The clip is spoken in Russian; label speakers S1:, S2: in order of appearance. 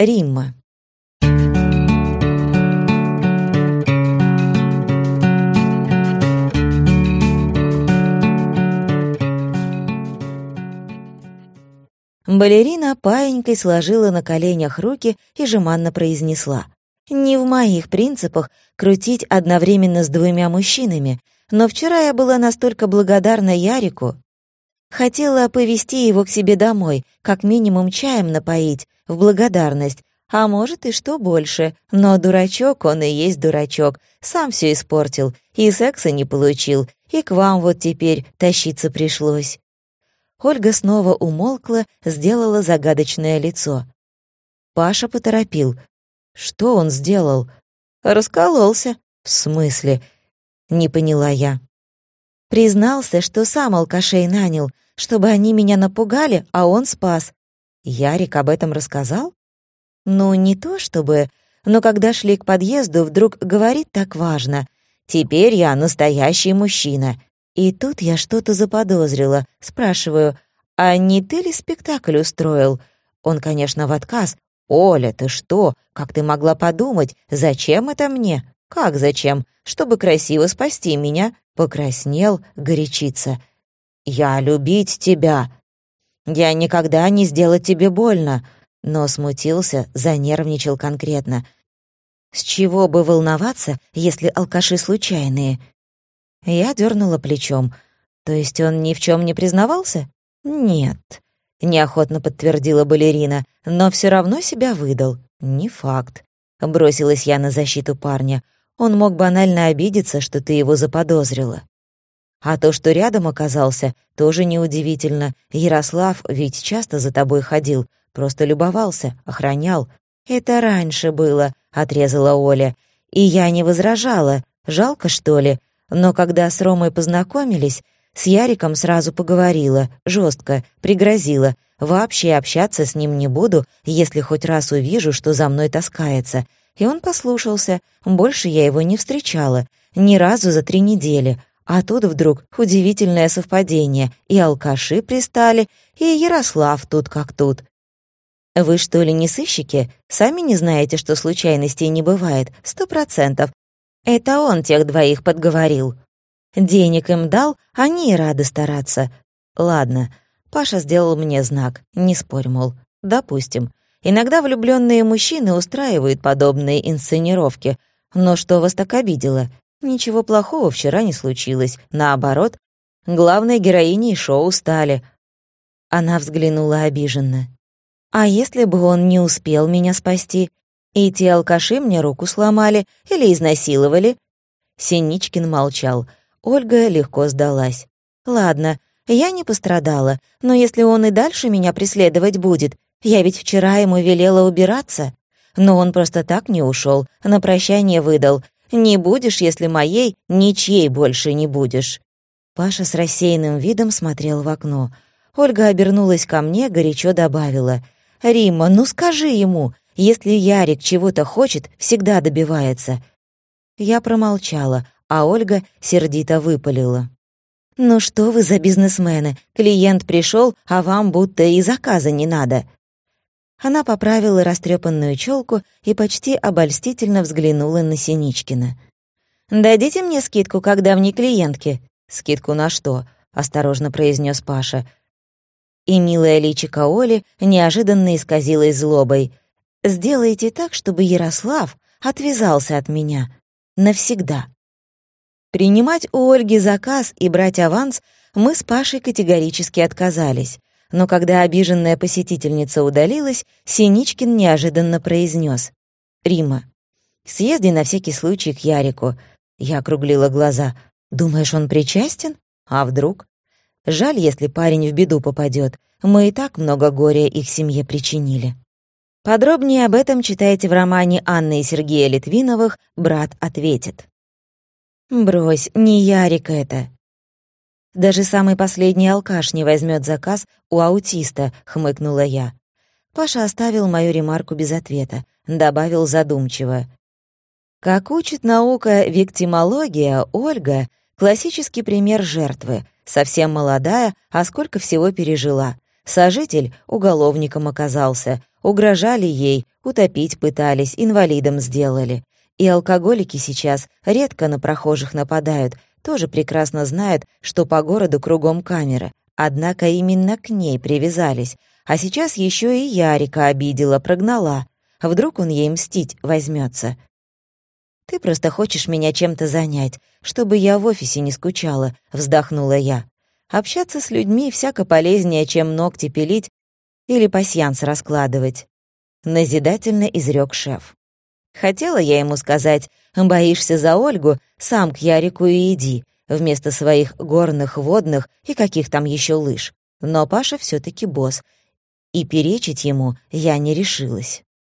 S1: Римма. Балерина паенькой сложила на коленях руки и жеманно произнесла. «Не в моих принципах крутить одновременно с двумя мужчинами, но вчера я была настолько благодарна Ярику. Хотела повести его к себе домой, как минимум чаем напоить, в благодарность, а может и что больше, но дурачок он и есть дурачок, сам все испортил, и секса не получил, и к вам вот теперь тащиться пришлось. Ольга снова умолкла, сделала загадочное лицо. Паша поторопил. «Что он сделал?» «Раскололся». «В смысле?» Не поняла я. Признался, что сам алкашей нанял, чтобы они меня напугали, а он спас. Ярик об этом рассказал? Ну, не то чтобы, но когда шли к подъезду, вдруг говорит так важно. «Теперь я настоящий мужчина. И тут я что-то заподозрила. Спрашиваю, а не ты ли спектакль устроил? Он, конечно, в отказ. «Оля, ты что? Как ты могла подумать? Зачем это мне?» «Как зачем? Чтобы красиво спасти меня». Покраснел, горячится. «Я любить тебя. Я никогда не сделать тебе больно». Но смутился, занервничал конкретно. «С чего бы волноваться, если алкаши случайные?» Я дернула плечом. То есть он ни в чем не признавался? Нет, неохотно подтвердила балерина, но все равно себя выдал. Не факт. Бросилась я на защиту парня. Он мог банально обидеться, что ты его заподозрила. А то, что рядом оказался, тоже неудивительно. Ярослав ведь часто за тобой ходил, просто любовался, охранял. «Это раньше было», — отрезала Оля. «И я не возражала. Жалко, что ли? Но когда с Ромой познакомились, с Яриком сразу поговорила, жестко, пригрозила. Вообще общаться с ним не буду, если хоть раз увижу, что за мной таскается. И он послушался. Больше я его не встречала. Ни разу за три недели. А тут вдруг удивительное совпадение. И алкаши пристали, и Ярослав тут как тут. «Вы что ли не сыщики? Сами не знаете, что случайностей не бывает? Сто процентов. Это он тех двоих подговорил. Денег им дал, они и рады стараться. Ладно, Паша сделал мне знак, не спорь, мол. Допустим. Иногда влюбленные мужчины устраивают подобные инсценировки. Но что вас так обидело? Ничего плохого вчера не случилось. Наоборот, главной героиней шоу стали. Она взглянула обиженно. А если бы он не успел меня спасти? И те алкаши мне руку сломали или изнасиловали?» Синичкин молчал. Ольга легко сдалась. «Ладно, я не пострадала, но если он и дальше меня преследовать будет, я ведь вчера ему велела убираться. Но он просто так не ушел, на прощание выдал. Не будешь, если моей, ничьей больше не будешь». Паша с рассеянным видом смотрел в окно. Ольга обернулась ко мне, горячо добавила. «Римма, ну скажи ему, если Ярик чего-то хочет, всегда добивается. Я промолчала, а Ольга сердито выпалила. «Ну что вы за бизнесмены? Клиент пришел, а вам будто и заказа не надо». Она поправила растрепанную челку и почти обольстительно взглянула на Синичкина. «Дадите мне скидку, когда мне клиентки?» «Скидку на что?» — осторожно произнес Паша. И милая личико Оли неожиданно исказилась злобой. Сделайте так, чтобы Ярослав отвязался от меня. Навсегда. Принимать у Ольги заказ и брать аванс мы с Пашей категорически отказались. Но когда обиженная посетительница удалилась, Синичкин неожиданно произнес: «Рима, съезди на всякий случай к Ярику». Я округлила глаза. «Думаешь, он причастен? А вдруг?» Жаль, если парень в беду попадет. Мы и так много горя их семье причинили. Подробнее об этом читайте в романе Анны и Сергея Литвиновых «Брат ответит». «Брось, не Ярик это». «Даже самый последний алкаш не возьмет заказ у аутиста», — хмыкнула я. Паша оставил мою ремарку без ответа, добавил задумчиво. Как учит наука виктимология, Ольга — классический пример жертвы, совсем молодая, а сколько всего пережила. Сожитель уголовником оказался, Угрожали ей, утопить пытались, инвалидом сделали. И алкоголики сейчас редко на прохожих нападают, тоже прекрасно знают, что по городу кругом камеры. Однако именно к ней привязались. А сейчас еще и Ярика обидела, прогнала. Вдруг он ей мстить возьмется. «Ты просто хочешь меня чем-то занять, чтобы я в офисе не скучала», — вздохнула я. «Общаться с людьми всяко полезнее, чем ногти пилить или пасьянс раскладывать», — назидательно изрек шеф. Хотела я ему сказать, «Боишься за Ольгу? Сам к Ярику и иди», вместо своих горных, водных и каких там еще лыж. Но Паша все таки босс, и перечить ему я не решилась.